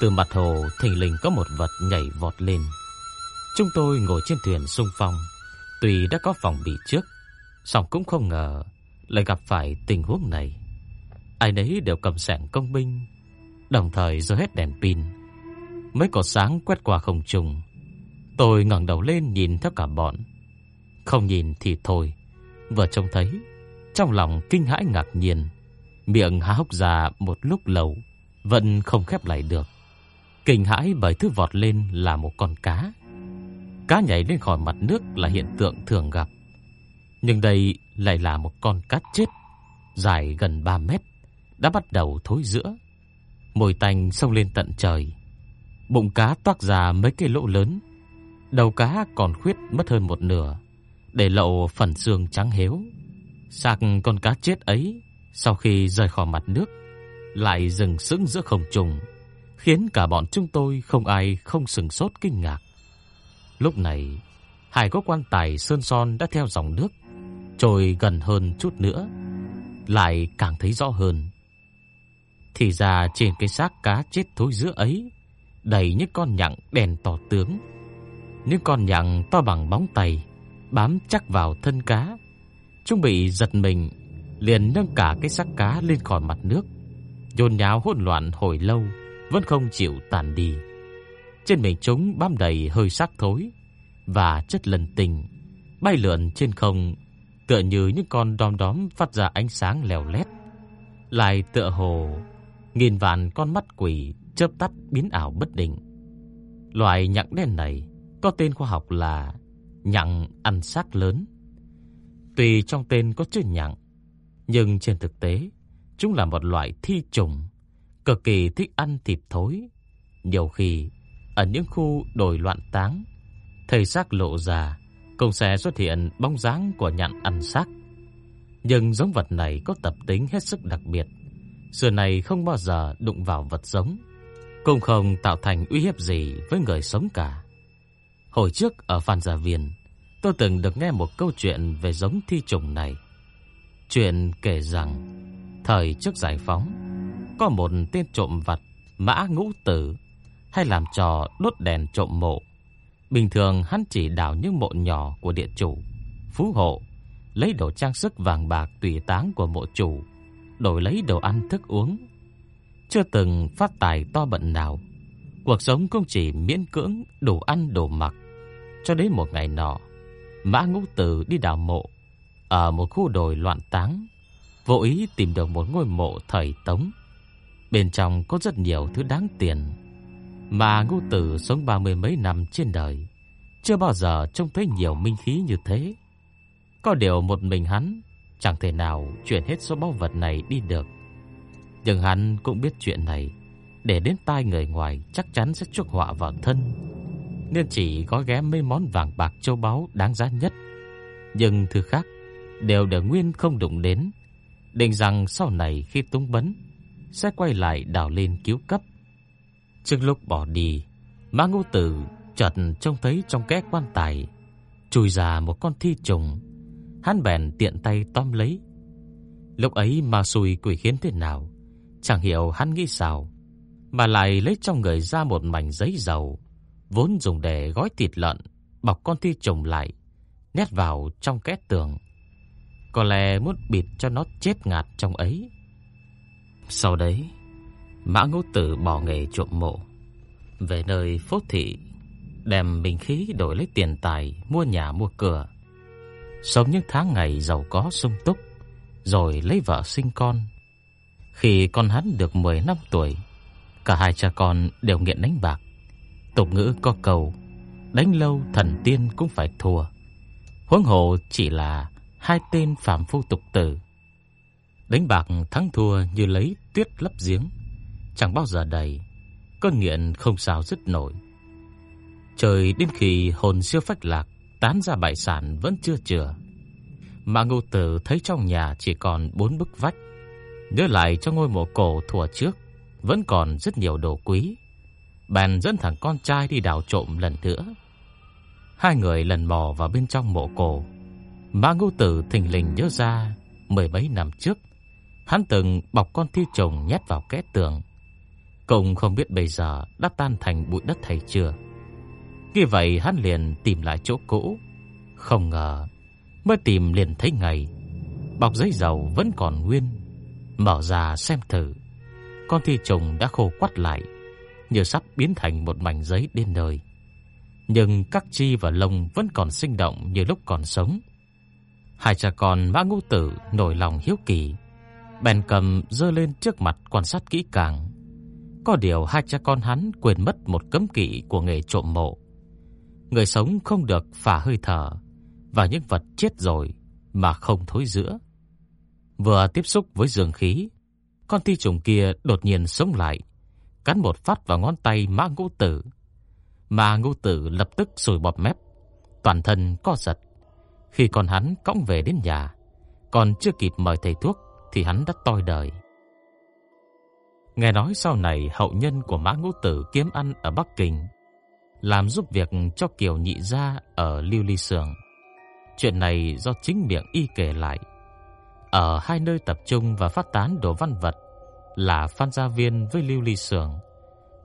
từ mặt hồ, thình lình có một vật nhảy vọt lên. Chúng tôi ngồi trên thuyền sung phong. Tuy đã có phòng bị trước, song cũng không ngờ Lại gặp phải tình huống này. Ai nấy đều cầm sẻng công binh, Đồng thời giơ hết đèn pin. Mấy cột sáng quét qua không trung. Tôi ngẩng đầu lên nhìn theo cả bọn. Không nhìn thì thôi. Vừa trông thấy, Trong lòng kinh hãi ngạc nhiên. Miệng há hốc ra một lúc lâu, Vẫn không khép lại được. Kinh hãi bởi thứ vọt lên là một con cá. Cá nhảy lên khỏi mặt nước là hiện tượng thường gặp. Nhưng đây lại là một con cá chết Dài gần 3 mét Đã bắt đầu thối giữa. Mồi tanh sông lên tận trời. Bụng cá toát ra mấy cái lỗ lớn. Đầu cá còn khuyết mất hơn một nửa Để lộ phần xương trắng héo. Sạc con cá chết ấy sau khi rời khỏi mặt nước, lại dừng sững giữa không trung, khiến cả bọn chúng tôi không ai không sừng sốt kinh ngạc. Lúc này, hải có quan tài sơn son đã theo dòng nước trôi gần hơn chút nữa, lại càng thấy rõ hơn. Thì ra trên cái xác cá chết thối giữa ấy, đầy những con nhặng đèn tỏ tướng. Những con nhặng to bằng bóng tay, bám chắc vào thân cá. Chúng bị giật mình liền nâng cả cái xác cá lên khỏi mặt nước, nhôn nháo hỗn loạn hồi lâu vẫn không chịu tàn đi. Trên mình chúng bám đầy hơi xác thối và chất lần tình, bay lượn trên không tựa như những con đom đóm phát ra ánh sáng lèo lét, lại tựa hồ nghìn vạn con mắt quỷ chớp tắt biến ảo bất định. Loài nhặng đen này có tên khoa học là nhặng ăn xác lớn. Tuy trong tên có chữ nhặng, nhưng trên thực tế, chúng là một loại thi trùng, cực kỳ thích ăn thịt thối. Nhiều khi, ở những khu đồi loạn táng, thầy xác lộ ra, cũng sẽ xuất hiện bóng dáng của nhạn ăn xác. Nhưng giống vật này có tập tính hết sức đặc biệt. Xưa này không bao giờ đụng vào vật sống, cũng không tạo thành uy hiếp gì với người sống cả. Hồi trước ở Phan Gia Viên, tôi từng được nghe một câu chuyện về giống thi trùng này. Chuyện kể rằng Thời trước giải phóng có một tên trộm vặt Mã ngũ tử Hay làm trò đốt đèn trộm mộ. Bình thường hắn chỉ đào những mộ nhỏ Của địa chủ Phú hộ Lấy đồ trang sức vàng bạc tùy táng của mộ chủ Đổi lấy đồ ăn thức uống. Chưa từng phát tài to bận nào Cuộc sống cũng chỉ miễn cưỡng Đủ ăn đủ mặc. Cho đến một ngày nọ Mã ngũ tử đi đào mộ ở một khu đồi loạn táng, vô ý tìm được một ngôi mộ thời Tống. Bên trong có rất nhiều thứ đáng tiền, mà Ngô Tử sống ba mươi mấy năm trên đời, chưa bao giờ trông thấy nhiều minh khí như thế. Có điều một mình hắn chẳng thể nào chuyển hết số báu vật này đi được. Nhưng hắn cũng biết chuyện này, để đến tai người ngoài chắc chắn sẽ chuốc họa vào thân. Nên chỉ có ghé mấy món vàng bạc châu báu đáng giá nhất. Nhưng thứ khác đều để Nguyên không đụng đến, định rằng sau này khi tung bấn sẽ quay lại đào lên cứu cấp. Trước lúc bỏ đi, Mã Ngô Tử chợt trông thấy trong kẽ quan tài chui ra một con thi trùng, hắn bèn tiện tay tóm lấy. Lúc ấy mà xui quỷ khiến thế nào, chẳng hiểu hắn nghĩ sao, mà lại lấy trong người ra một mảnh giấy dầu vốn dùng để gói thịt lợn, bọc con thi trùng lại, nét vào trong kẽ tường. Có lẽ muốn bịt cho nó chết ngạt trong ấy sau đấy, Mã ngũ tử bỏ nghề trộm mộ, Về nơi phố thị Đem bình khí đổi lấy tiền tài Mua nhà mua cửa. Sống những tháng ngày giàu có sung túc, Rồi lấy vợ sinh con. Khi con hắn được 10 năm tuổi, Cả hai cha con đều nghiện đánh bạc, Tục ngữ có câu, Đánh lâu thần tiên cũng phải thua. Huống hồ chỉ là hai tên phạm phu tục tử. Đánh bạc thắng thua như lấy tuyết lấp giếng, chẳng bao giờ đầy. cơn nghiện không sao dứt nổi. Trời đến khi hồn siêu phách lạc, tán ra bại sản vẫn chưa chừa. Mà ngô tử thấy trong nhà chỉ còn bốn bức vách. Nhớ lại cho ngôi mộ cổ thuở trước, vẫn còn rất nhiều đồ quý. Bèn dẫn thằng con trai đi đào trộm lần nữa. Hai người lần mò vào bên trong mộ cổ. Mà ngô tử thình lình nhớ ra mười mấy năm trước, hắn từng bọc con thi trùng nhét vào kẽ tường. Cũng không biết bây giờ đã tan thành bụi đất hay chưa. Khi vậy hắn liền tìm lại chỗ cũ. Không ngờ, mới tìm liền thấy ngày. Bọc giấy dầu vẫn còn nguyên. Mở ra xem thử. Con thi trùng đã khô quắt lại, như sắp biến thành một mảnh giấy đến nơi. Nhưng các chi và lông vẫn còn sinh động như lúc còn sống. Hai cha con Mã Ngũ Tử nổi lòng hiếu kỳ, bèn cầm dơ lên trước mặt quan sát kỹ càng. Có điều hai cha con hắn quên mất một cấm kỵ của nghề trộm mộ. Người sống không được phả hơi thở và những vật chết rồi mà không thối rữa. Vừa tiếp xúc với dương khí, con thi trùng kia đột nhiên sống lại, cắn một phát vào ngón tay Mã Ngũ Tử. Mà Ngũ Tử lập tức sùi bọt mép, toàn thân co giật. Khi con hắn cõng về đến nhà, còn chưa kịp mời thầy thuốc thì hắn đã toi đời. Nghe nói sau này hậu nhân của Mã Ngũ Tử kiếm ăn ở Bắc Kinh, làm giúp việc cho Kiều Nhị gia ở Lưu Ly Sưởng. Chuyện này do chính miệng y kể lại. Ở hai nơi tập trung và phát tán đồ văn vật là Phan Gia Viên với Lưu Ly Sưởng,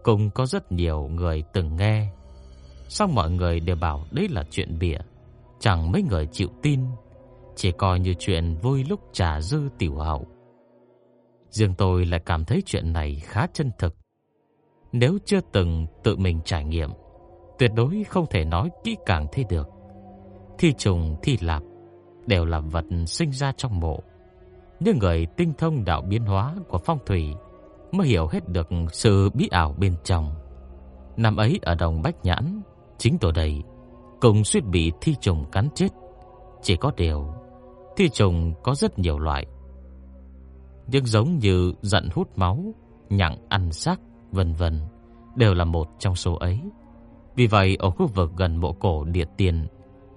cùng có rất nhiều người từng nghe. Song mọi người đều bảo đấy là chuyện bịa, chẳng mấy người chịu tin, chỉ coi như chuyện vui lúc trà dư tiểu hậu. Riêng tôi lại cảm thấy chuyện này khá chân thực. Nếu chưa từng tự mình trải nghiệm, tuyệt đối không thể nói kỹ càng thế được. Thi trùng, thi lạp đều là vật sinh ra trong mộ. Những người tinh thông đạo biến hóa của phong thủy mới hiểu hết được sự bí ảo bên trong. Năm ấy ở đồng Bách Nhãn, chính tôi đây cùng suýt bị thi trùng cắn chết. Chỉ có điều, thi trùng có rất nhiều loại. Nhưng giống như giận hút máu, nhặng ăn xác, vân vân, đều là một trong số ấy. Vì vậy ở khu vực gần mộ cổ địa tiền,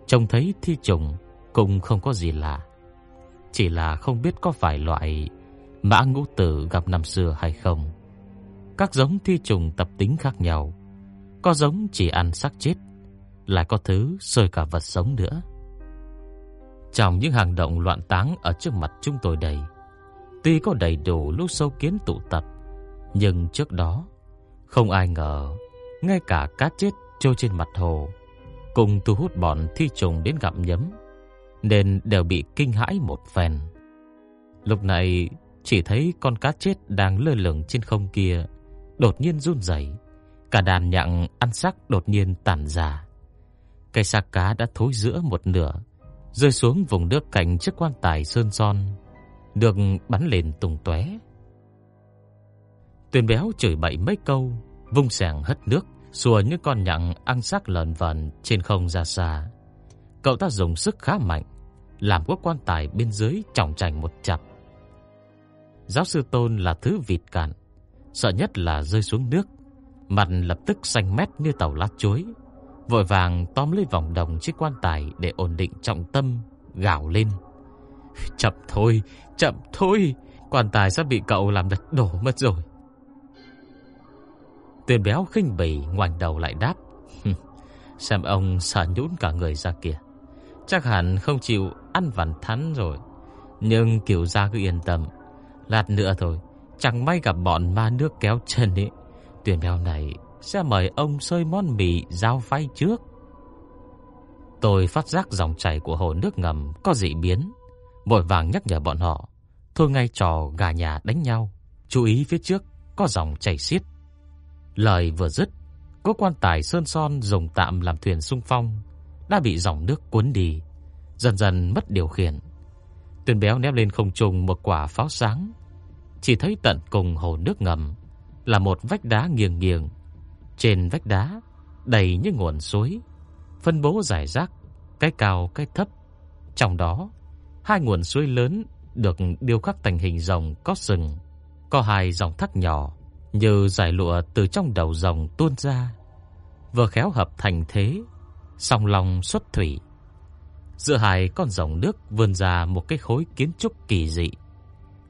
trông thấy thi trùng cũng không có gì lạ. Chỉ là không biết có phải loại mã ngũ tử gặp năm xưa hay không. Các giống thi trùng tập tính khác nhau, có giống chỉ ăn xác chết, lại có thứ sơi cả vật sống nữa. Trong những hàng động loạn táng ở trước mặt chúng tôi đây, tuy có đầy đủ lũ sâu kiến tụ tập, nhưng trước đó không ai ngờ ngay cả cá chết trôi trên mặt hồ cùng thu hút bọn thi trùng đến gặm nhấm, nên đều bị kinh hãi một phen. Lúc này chỉ thấy con cá chết đang lơ lửng trên không kia đột nhiên run rẩy, cả đàn nhặng ăn xác đột nhiên tản ra. Cây xác cá đã thối giữa một nửa, rơi xuống vùng nước cạnh chiếc quan tài sơn son, được bắn lên tung tóe. Tuyền béo chửi bậy mấy câu, vung sàng hất nước, xua những con nhặng ăn xác lợn vần trên không ra xa. Cậu ta dùng sức khá mạnh, làm quốc quan tài bên dưới trọng trành một chập. Giáo sư Tôn là thứ vịt cạn, sợ nhất là rơi xuống nước, mặt lập tức xanh mét như tàu lá chuối, vội vàng tóm lấy vòng đồng chiếc quan tài để ổn định trọng tâm, gào lên. Chậm thôi, chậm thôi, quan tài sắp bị cậu làm đật đổ mất rồi. Tuyền béo khinh bỉ ngoảnh đầu lại đáp. Xem ông sợ nhũn cả người ra kìa. Chắc hẳn không chịu ăn vằn thắn rồi. Nhưng kiểu ra cứ yên tâm. Lát nữa thôi, chẳng may gặp bọn ma nước kéo chân ấy. Tuyền béo này sẽ mời ông xơi món mì giao phay trước. Tôi phát giác dòng chảy của hồ nước ngầm có dị biến. Vội vàng nhắc nhở bọn họ. Thôi ngay trò gà nhà đánh nhau. Chú ý phía trước có dòng chảy xiết. Lời vừa dứt, cố quan tài sơn son dùng tạm làm thuyền xung phong đã bị dòng nước cuốn đi, dần dần mất điều khiển. Tuyền béo ném lên không trung một quả pháo sáng, chỉ thấy tận cùng hồ nước ngầm là một vách đá nghiêng nghiêng, trên vách đá đầy những nguồn suối, phân bố rải rác, cái cao cái thấp. Trong đó, hai nguồn suối lớn được điêu khắc thành hình rồng có sừng, có hai dòng thác nhỏ như giải lụa từ trong đầu rồng tuôn ra, vừa khéo hợp thành thế, song long xuất thủy. Giữa hai con rồng nước vươn ra một cái khối kiến trúc kỳ dị,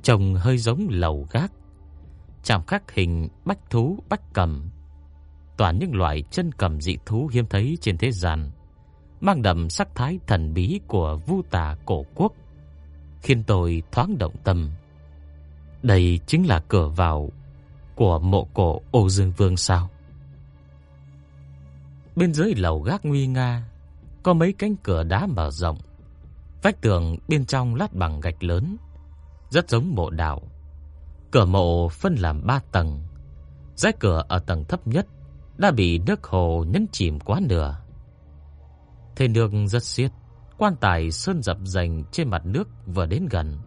trông hơi giống lầu gác, chạm khắc hình bách thú bách cầm, toàn những loại chân cầm dị thú hiếm thấy trên thế gian, mang đậm sắc thái thần bí của vu tà cổ quốc, khiến tôi thoáng động tâm. Đây chính là cửa vào của mộ cổ Âu Dương Vương sao? Bên dưới lầu gác nguy nga có mấy cánh cửa đá mở rộng. Vách tường bên trong lát bằng gạch lớn, rất giống mộ đạo. Cửa mộ phân làm ba tầng. Dãy cửa ở tầng thấp nhất đã bị nước hồ nhấn chìm quá nửa. Thế nước rất xiết, quan tài sơn dập dành trên mặt nước vừa đến gần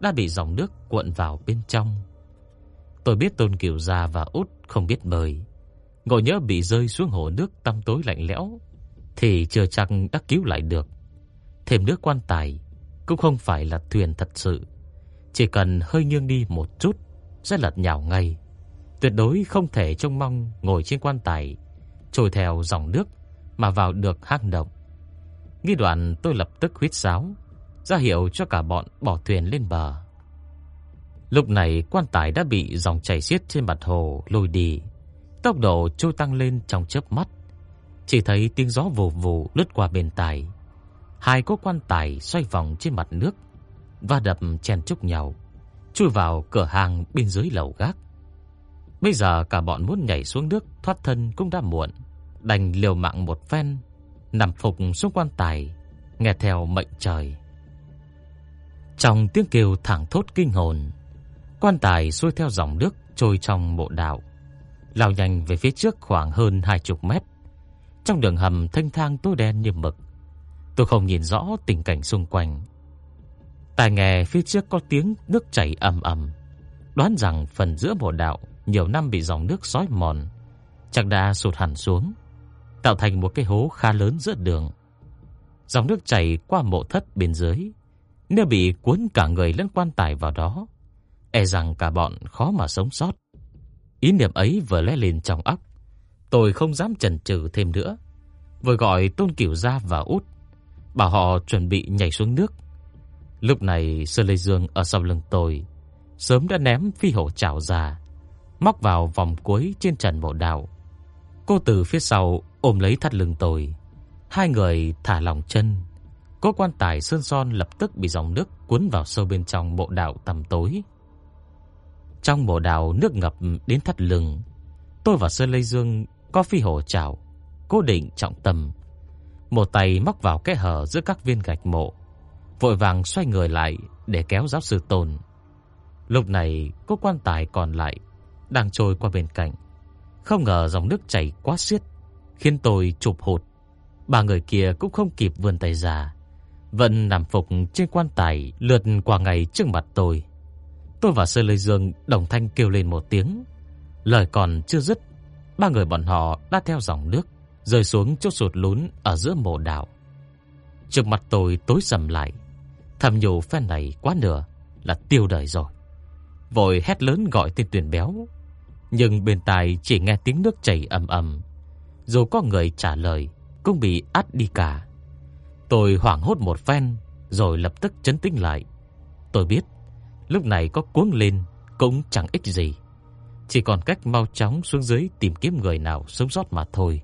đã bị dòng nước cuộn vào bên trong. Tôi biết Tôn Kiều Gia và Út không biết bơi, ngộ nhớ bị rơi xuống hồ nước tăm tối lạnh lẽo thì chưa chắc đã cứu lại được. Thêm nước quan tài cũng không phải là thuyền thật sự, chỉ cần hơi nghiêng đi một chút sẽ lật nhào ngay. Tuyệt đối không thể trông mong ngồi trên quan tài trôi theo dòng nước mà vào được hang động. Nghi đoạn tôi lập tức huýt sáo, ra hiệu cho cả bọn bỏ thuyền lên bờ. Lúc này quan tài đã bị dòng chảy xiết trên mặt hồ lôi đi, tốc độ trôi tăng lên trong chớp mắt. Chỉ thấy tiếng gió vù vù lướt qua bên tài. Hai cỗ quan tài xoay vòng trên mặt nước và đập chen chúc nhau, chui vào cửa hàng bên dưới lầu gác. Bây giờ cả bọn muốn nhảy xuống nước thoát thân cũng đã muộn, đành liều mạng một phen, nằm phục xuống quan tài, nghe theo mệnh trời. Trong tiếng kêu thẳng thốt kinh hồn, quan tài xuôi theo dòng nước trôi trong mộ đạo, lao nhanh về phía trước khoảng hơn hai chục mét. Trong đường hầm thanh thang tối đen như mực, tôi không nhìn rõ tình cảnh xung quanh. Tai nghe phía trước có tiếng nước chảy ầm ầm, đoán rằng phần giữa mộ đạo nhiều năm bị dòng nước xói mòn, chắc đã sụt hẳn xuống, tạo thành một cái hố khá lớn giữa đường. Dòng nước chảy qua mộ thất bên dưới, nếu bị cuốn cả người lẫn quan tài vào đó, e rằng cả bọn khó mà sống sót. Ý niệm ấy vừa lóe lên trong óc, tôi không dám chần chừ thêm nữa, vừa gọi Tôn Cửu gia và Út, bảo họ chuẩn bị nhảy xuống nước. Lúc này Sơ Lê Dương ở sau lưng tôi sớm đã ném phi hổ chảo ra, móc vào vòng cuối trên trần mộ đạo. Cô từ phía sau ôm lấy thắt lưng tôi, hai người thả lỏng chân. Cố quan tài sơn son lập tức bị dòng nước cuốn vào sâu bên trong mộ đạo tầm tối. Trong mộ đạo nước ngập đến thắt lưng, tôi và Sơn Lê Dương có phi hổ chảo, cố định trọng tâm. Một tay móc vào kẽ hở giữa các viên gạch mộ, vội vàng xoay người lại để kéo giáo sư Tôn. Lúc này, cô quan tài còn lại đang trôi qua bên cạnh. Không ngờ dòng nước chảy quá xiết, khiến tôi chụp hụt. Ba người kia cũng không kịp vươn tay ra, vẫn nằm phục trên quan tài lượt qua ngày trước mặt tôi. Tôi và Sơ Lê Dương đồng thanh kêu lên một tiếng. Lời còn chưa dứt, ba người bọn họ đã theo dòng nước rơi xuống chỗ sụt lún ở giữa mộ đảo. Trước mặt tôi tối sầm lại, thầm nhủ phen này quá nửa là tiêu đời rồi. Vội hét lớn gọi tên tuyển béo, nhưng bên tai chỉ nghe tiếng nước chảy ầm ầm. Dù có người trả lời, cũng bị át đi cả. Tôi hoảng hốt một phen, rồi lập tức chấn tĩnh lại. Tôi biết Lúc này có cuống lên cũng chẳng ích gì. Chỉ còn cách mau chóng xuống dưới tìm kiếm người nào sống sót mà thôi.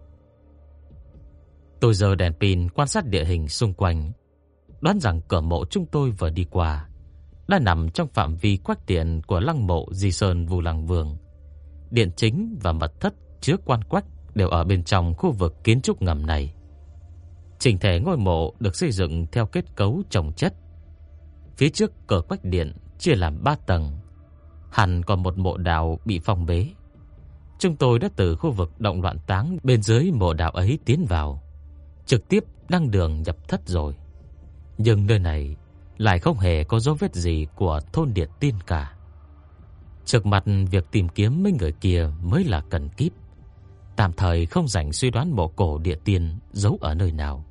Tôi giờ đèn pin quan sát địa hình xung quanh, đoán rằng cửa mộ chúng tôi vừa đi qua đã nằm trong phạm vi quách điện của lăng mộ Di Sơn Vu Lăng Vương. Điện chính và mật thất chứa quan quách đều ở bên trong khu vực kiến trúc ngầm này. Trình thể ngôi mộ được xây dựng theo kết cấu chồng chất. Phía trước cửa quách điện chia làm 3 tầng. Hẳn còn một mộ đạo bị phong bế. Chúng tôi đã từ khu vực động loạn táng bên dưới mộ đạo ấy tiến vào, trực tiếp đăng đường nhập thất rồi. Nhưng nơi này lại không hề có dấu vết gì của thôn Điệt Tiên cả. Trước mặt việc tìm kiếm mấy người kia mới là cần kíp. Tạm thời không rảnh suy đoán mộ cổ địa tiên giấu ở nơi nào.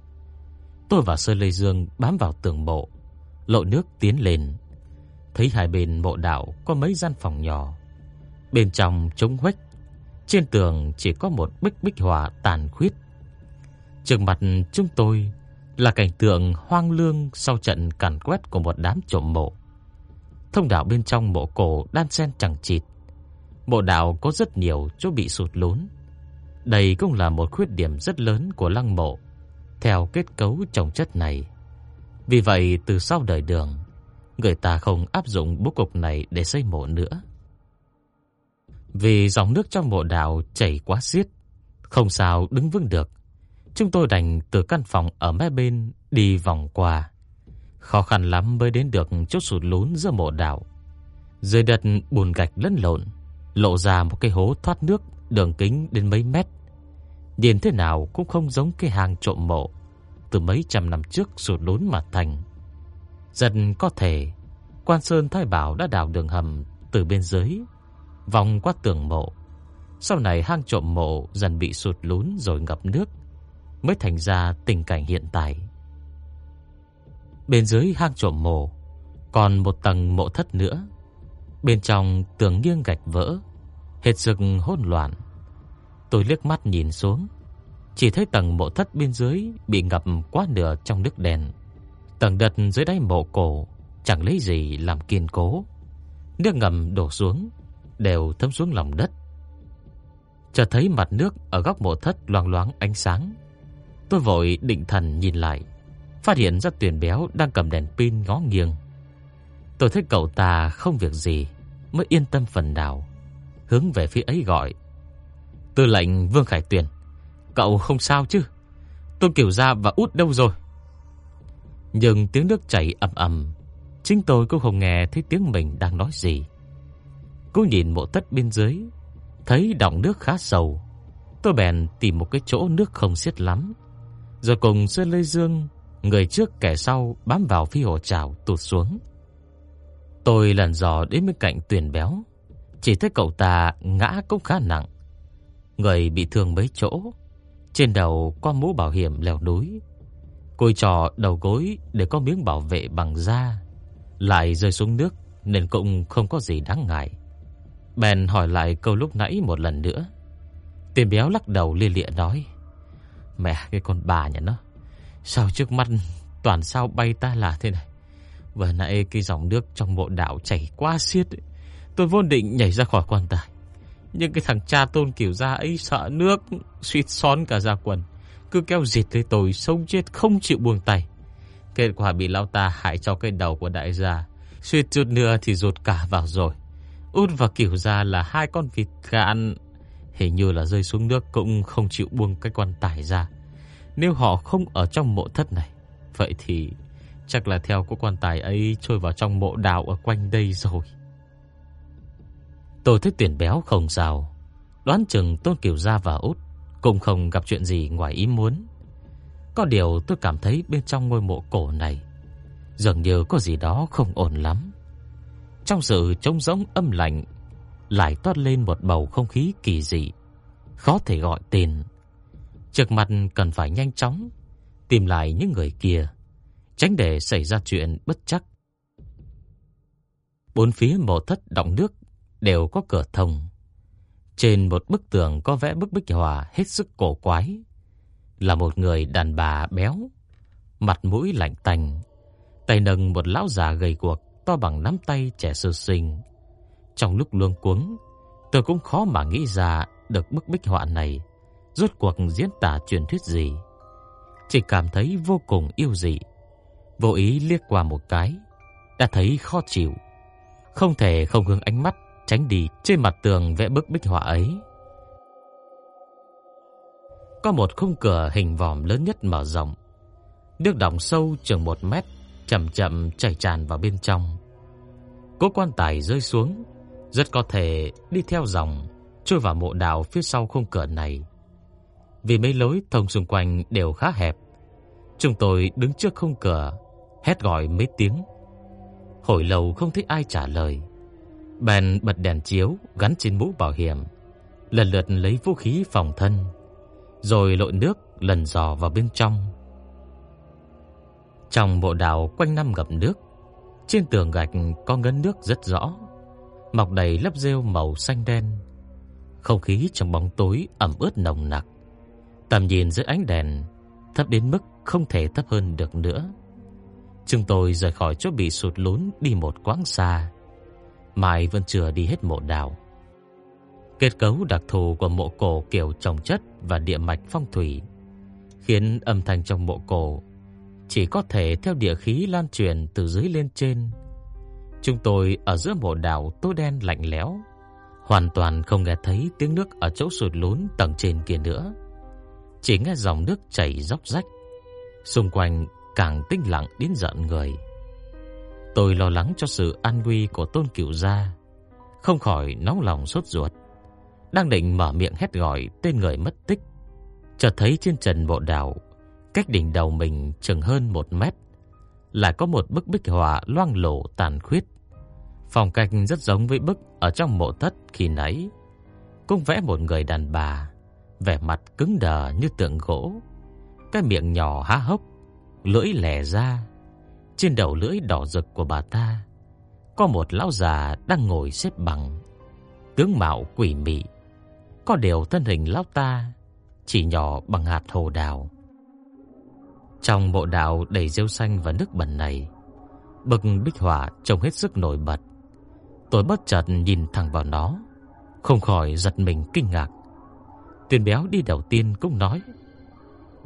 Tôi và Sơ Lê Dương bám vào tường mộ, lộ nước tiến lên thấy hai bên mộ đạo có mấy gian phòng nhỏ. Bên trong trống huếch, trên tường chỉ có một bích bích hỏa tàn khuyết. Trước mặt chúng tôi là cảnh tượng hoang lương sau trận càn quét của một đám trộm mộ. Thông đạo bên trong mộ cổ đan xen chẳng chịt. Mộ đạo có rất nhiều chỗ bị sụt lún. Đây cũng là một khuyết điểm rất lớn của lăng mộ theo kết cấu trồng chất này. Vì vậy từ sau đời Đường, người ta không áp dụng bố cục này để xây mộ nữa. Vì dòng nước trong mộ đạo chảy quá xiết, không sao đứng vững được. Chúng tôi đành từ căn phòng ở mé bên đi vòng qua. Khó khăn lắm mới đến được chút sụt lún giữa mộ đảo. Dưới đất bùn gạch lẫn lộn, lộ ra một cái hố thoát nước đường kính đến mấy mét. Nhìn thế nào cũng không giống cái hang trộm mộ từ mấy trăm năm trước sụt lún mà thành. Dần có thể Quan Sơn Thái Bảo đã đào đường hầm từ bên dưới vòng qua tường mộ. Sau này hang trộm mộ dần bị sụt lún rồi ngập nước, mới thành ra tình cảnh hiện tại. Bên dưới hang trộm mộ còn một tầng mộ thất nữa. Bên trong tường nghiêng gạch vỡ, hết sức hỗn loạn. Tôi liếc mắt nhìn xuống, chỉ thấy tầng mộ thất bên dưới bị ngập quá nửa trong nước đen. Tầng đất dưới đáy mộ cổ chẳng lấy gì làm kiên cố. Nước ngầm đổ xuống, đều thấm xuống lòng đất. Chợt thấy mặt nước ở góc mộ thất loang loáng ánh sáng. Tôi vội định thần nhìn lại, phát hiện ra tuyển Béo đang cầm đèn pin ngó nghiêng. Tôi thấy cậu ta không việc gì, mới yên tâm phần nào, hướng về phía ấy gọi: "Tư lệnh Vương Khải Tuyền, cậu không sao chứ? Tôn Kiều Gia và út đâu rồi?" Nhưng tiếng nước chảy ầm ầm, chính tôi cũng không nghe thấy tiếng mình đang nói gì. Cô nhìn mộ tất bên dưới, thấy đọng nước khá sâu. Tôi bèn tìm một cái chỗ nước không xiết lắm, rồi cùng Sơn Lê Dương, người trước kẻ sau bám vào phi hồ trào tụt xuống. Tôi lần dò đến bên cạnh tuyển Béo, chỉ thấy cậu ta ngã cũng khá nặng, người bị thương mấy chỗ, trên đầu có mũ bảo hiểm leo núi, côi trò đầu gối để có miếng bảo vệ bằng da, lại rơi xuống nước nên cũng không có gì đáng ngại. Bèn hỏi lại câu lúc nãy một lần nữa. Tiền béo lắc đầu lia lịa nói. Mẹ cái con bà nhà nó. Sao trước mắt toàn sao bay ta là thế này. Vừa nãy cái dòng nước trong mộ đảo chảy quá xiết. Tôi vô định nhảy ra khỏi quan tài. Nhưng cái thằng cha tôn kiểu ra ấy sợ nước. Suýt xón cả ra quần. Cứ kéo dịt lấy tôi sống chết không chịu buông tay. Kết quả bị lão ta hại cho cái đầu của đại gia. Suýt chút nữa thì rụt cả vào rồi. Út và Kiểu ra là hai con vịt gạn Hình như là rơi xuống nước cũng không chịu buông cái quan tài ra nếu họ không ở trong mộ thất này Vậy thì chắc là theo của quan tài ấy trôi vào trong mộ đào ở quanh đây rồi. Tôi thấy tuyển béo không sao. Đoán chừng Tôn Kiều Gia và Út Cũng không gặp chuyện gì ngoài ý muốn. Có điều tôi cảm thấy bên trong ngôi mộ cổ này Dường như có gì đó không ổn lắm. Trong sự trống rỗng âm lạnh lại toát lên một bầu không khí kỳ dị, khó thể gọi tên. Trước mặt cần phải nhanh chóng tìm lại những người kia, tránh để xảy ra chuyện bất chắc. Bốn phía mộ thất động nước đều có cửa thông. Trên một bức tường có vẽ bức bích họa hết sức cổ quái, là một người đàn bà béo, mặt mũi lạnh tanh, tay nâng một lão già gầy guộc to bằng nắm tay trẻ sơ sinh. Trong lúc luống cuống, tôi cũng khó mà nghĩ ra được bức bích họa này rốt cuộc diễn tả truyền thuyết gì. Chỉ cảm thấy vô cùng yêu dị. Vô ý liếc qua một cái, đã thấy khó chịu. Không thể không hướng ánh mắt tránh đi trên mặt tường vẽ bức bích họa ấy. Có một khung cửa hình vòm lớn nhất mở rộng. Nước đọng sâu chừng một mét chậm chậm chảy tràn vào bên trong. Cố quan tài rơi xuống, rất có thể đi theo dòng trôi vào mộ đạo phía sau khung cửa này. Vì mấy lối thông xung quanh đều khá hẹp, chúng tôi đứng trước khung cửa, hét gọi mấy tiếng. Hồi lâu không thấy ai trả lời. Bèn bật đèn chiếu gắn trên mũ bảo hiểm, lần lượt lấy vũ khí phòng thân, rồi lội nước lần dò vào bên trong. Trong bộ đào quanh năm ngập nước, trên tường gạch có ngấn nước rất rõ. mọc đầy lớp rêu màu xanh đen. Không khí trong bóng tối ẩm ướt nồng nặc. Tầm nhìn dưới ánh đèn thấp đến mức không thể thấp hơn được nữa. Chúng tôi rời khỏi chỗ bị sụt lún đi một quãng xa. Mai vẫn chưa đi hết mộ đào. Kết cấu đặc thù của mộ cổ kiểu trồng chất và địa mạch phong thủy khiến âm thanh trong mộ cổ chỉ có thể theo địa khí lan truyền từ dưới lên trên. Chúng tôi ở giữa mộ đảo tối đen lạnh lẽo, hoàn toàn không nghe thấy tiếng nước ở chỗ sụt lún tầng trên kia nữa. Chỉ nghe dòng nước chảy róc rách, xung quanh càng tĩnh lặng đến giận người. Tôi lo lắng cho sự an nguy của Tôn Cửu gia, không khỏi nóng lòng sốt ruột. Đang định mở miệng hét gọi tên người mất tích, chợt thấy trên trần bộ đảo, cách đỉnh đầu mình chừng hơn một mét, lại có một bức bích họa loang lổ tàn khuyết. Phong cách rất giống với bức ở trong mộ thất khi nãy, cũng vẽ một người đàn bà, vẻ mặt cứng đờ như tượng gỗ, cái miệng nhỏ há hốc, lưỡi lè ra. Trên đầu lưỡi đỏ rực của bà ta có một lão già đang ngồi xếp bằng, tướng mạo quỷ mị. Có điều thân hình lão ta chỉ nhỏ bằng hạt hồ đào. Trong bộ đạo đầy rêu xanh và nước bẩn này, bức bích họa trông hết sức nổi bật. Tôi bất chợt nhìn thẳng vào nó, không khỏi giật mình kinh ngạc. Tuyên béo đi đầu tiên cũng nói: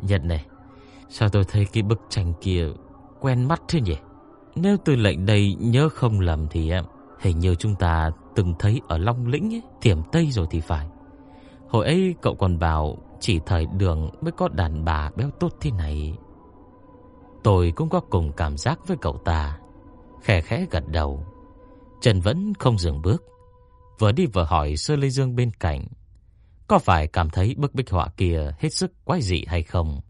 "Nhật này, sao tôi thấy cái bức tranh kia quen mắt thế nhỉ? Nếu tôi lệnh đây nhớ không lầm thì em hình như chúng ta từng thấy ở Long Lĩnh ấy, Thiểm Tây rồi thì phải. Hồi ấy cậu còn bảo chỉ thời đường mới có đàn bà béo tốt thế này. Tôi cũng có cùng cảm giác với cậu ta, khẽ khẽ gật đầu. Trần vẫn không dừng bước, vừa đi vừa hỏi Sơ Lê Dương bên cạnh, có phải cảm thấy bức bích họa kia hết sức quái dị hay không?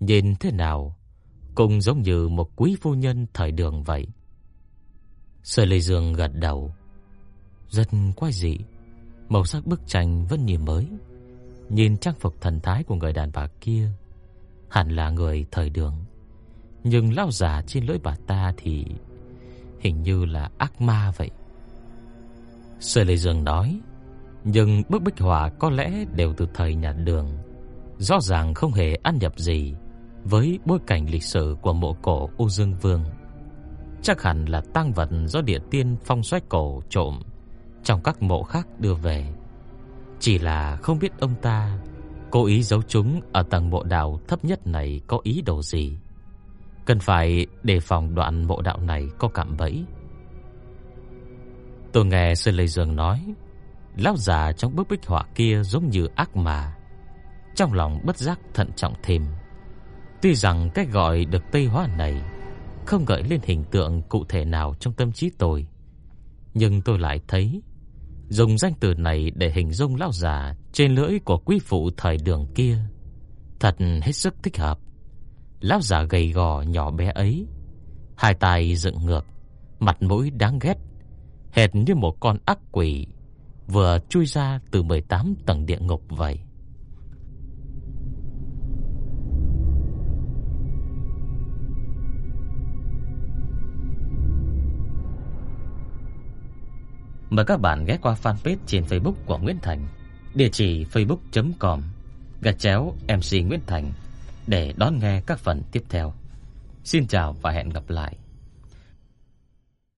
Nhìn thế nào, cũng giống như một quý phu nhân thời đường vậy. Sở Lê Dương gật đầu, rất quái dị, màu sắc bức tranh vẫn như mới. Nhìn trang phục thần thái của người đàn bà kia, hẳn là người thời đường. Nhưng lão già trên lưỡi bà ta thì hình như là ác ma vậy. Sở Lê Dương nói, nhưng bức bích họa có lẽ đều từ thời nhà Đường, rõ ràng không hề ăn nhập gì với bối cảnh lịch sử của mộ cổ U Dương Vương. Chắc hẳn là tang vật do địa tiên phong xoáy cổ trộm trong các mộ khác đưa về. Chỉ là không biết ông ta cố ý giấu chúng ở tầng mộ đạo thấp nhất này có ý đồ gì. Cần phải đề phòng đoạn mộ đạo này có cạm bẫy. Tôi nghe sư Lê Dương nói, lão già trong bức bích họa kia giống như ác mà Trong lòng bất giác thận trọng thêm. Tuy rằng cách gọi được Tây Hóa này không gợi lên hình tượng cụ thể nào trong tâm trí tôi, nhưng tôi lại thấy dùng danh từ này để hình dung lão già trên lưỡi của quý phụ thời đường kia thật hết sức thích hợp. Lão già gầy gò nhỏ bé ấy, hai tay dựng ngược, mặt mũi đáng ghét, hệt như một con ác quỷ vừa chui ra từ 18 tầng địa ngục vậy. Mời các bạn ghé qua fanpage trên Facebook của Nguyễn Thành, địa chỉ facebook.com gạch chéo MC Nguyễn Thành để đón nghe các phần tiếp theo. Xin chào và hẹn gặp lại.